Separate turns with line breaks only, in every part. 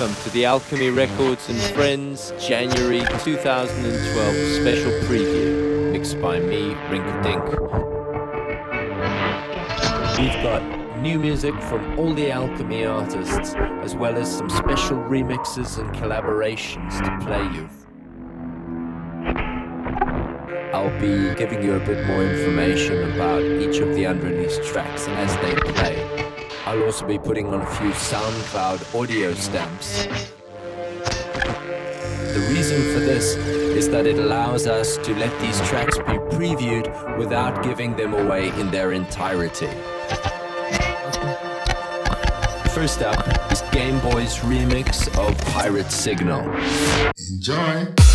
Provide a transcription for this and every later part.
welcome to the Alchemy Records and Friends January 2012 special preview, mixed by me, Rinkadink. We've got new music from all the Alchemy artists, as well as some special remixes and collaborations to play you. I'll be giving you a bit more information about each of the unreleased tracks as they play. I'll also be putting on a few SoundCloud audio stamps. The reason for this is that it allows us to let these tracks be previewed without giving them away in their entirety. First up is Game Boy's remix of Pirate Signal.
Enjoy.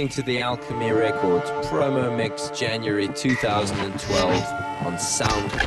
Listening to the Alchemy Records promo mix January 2012 on SoundCloud.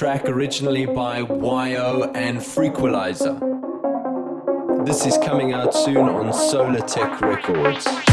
Track originally by YO and Frequalizer. This is coming out soon on Solar Tech Records.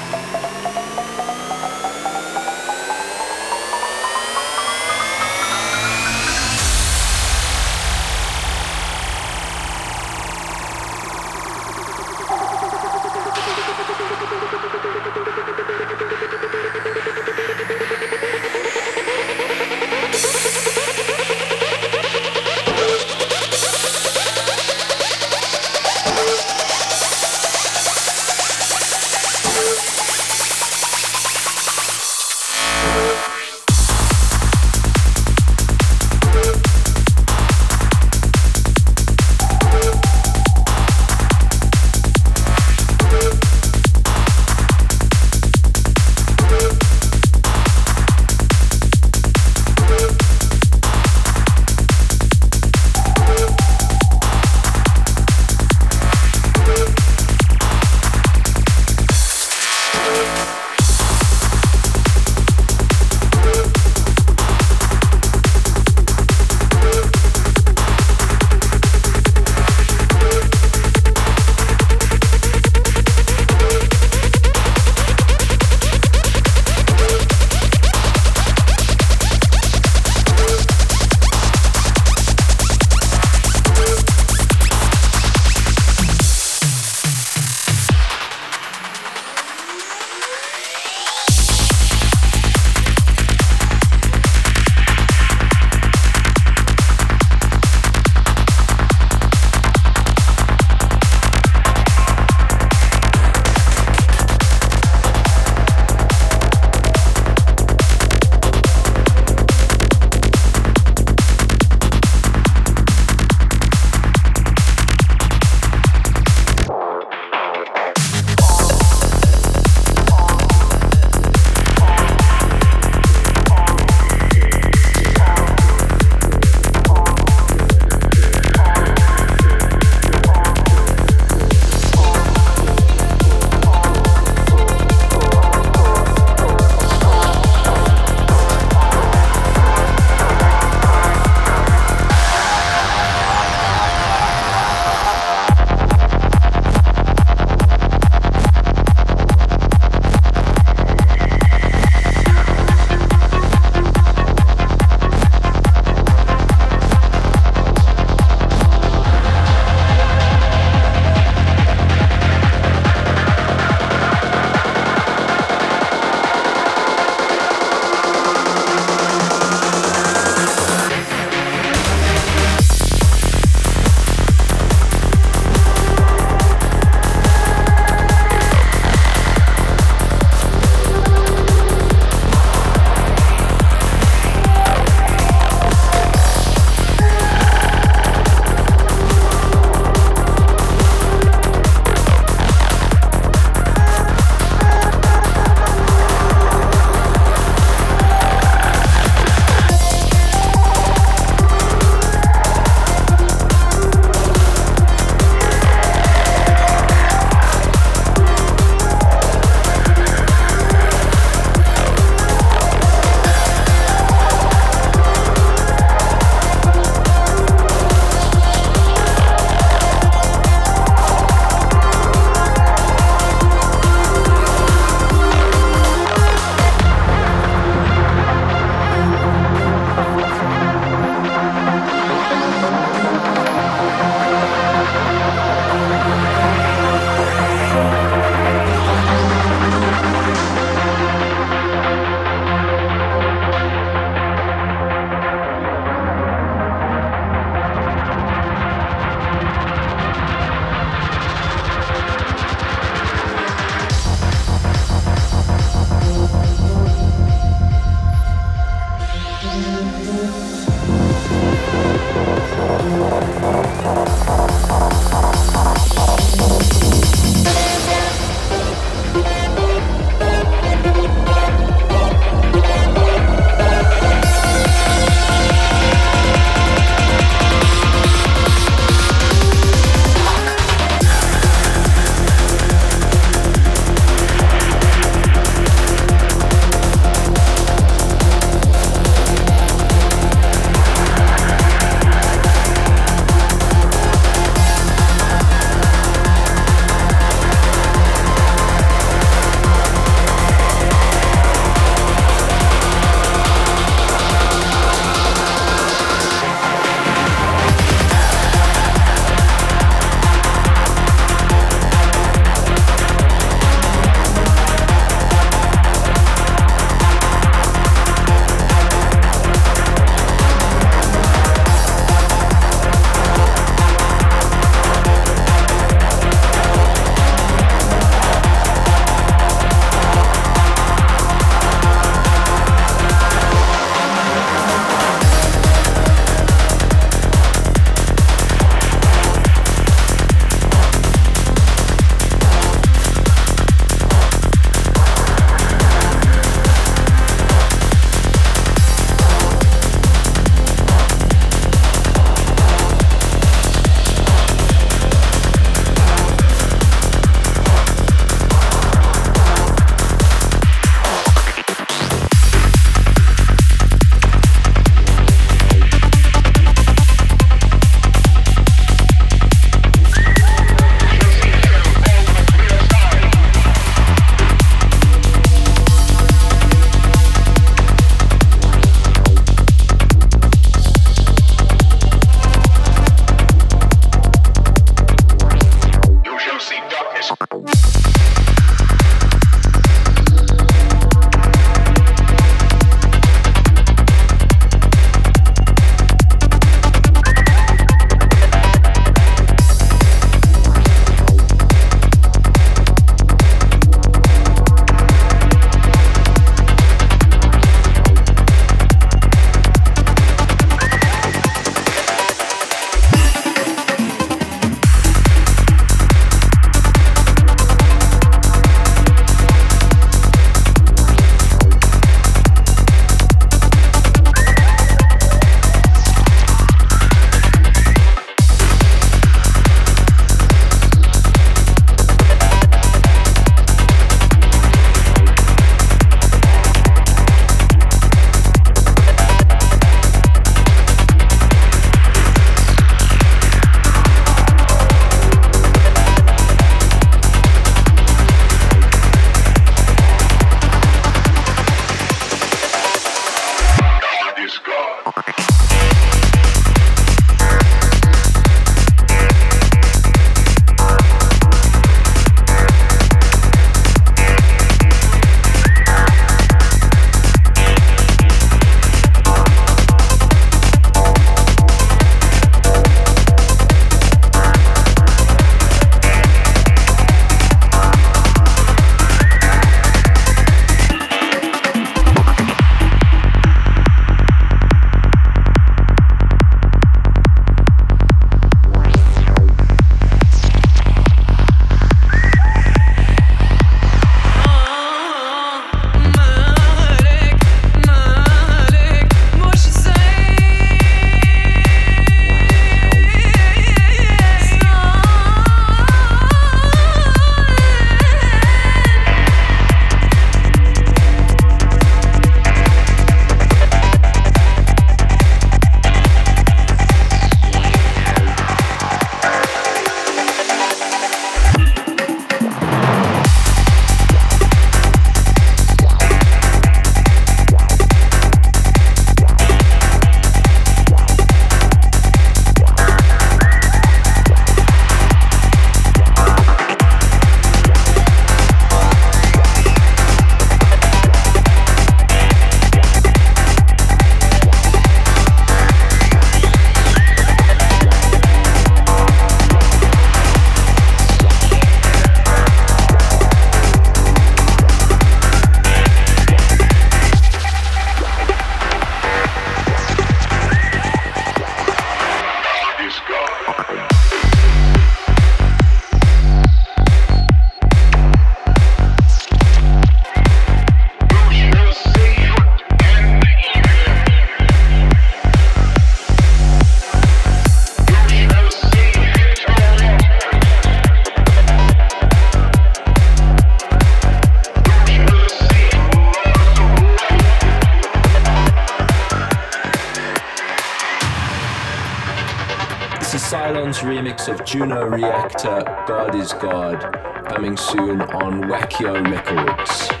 Remix of Juno Reactor, God is God, coming soon on Wakyo Records.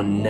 On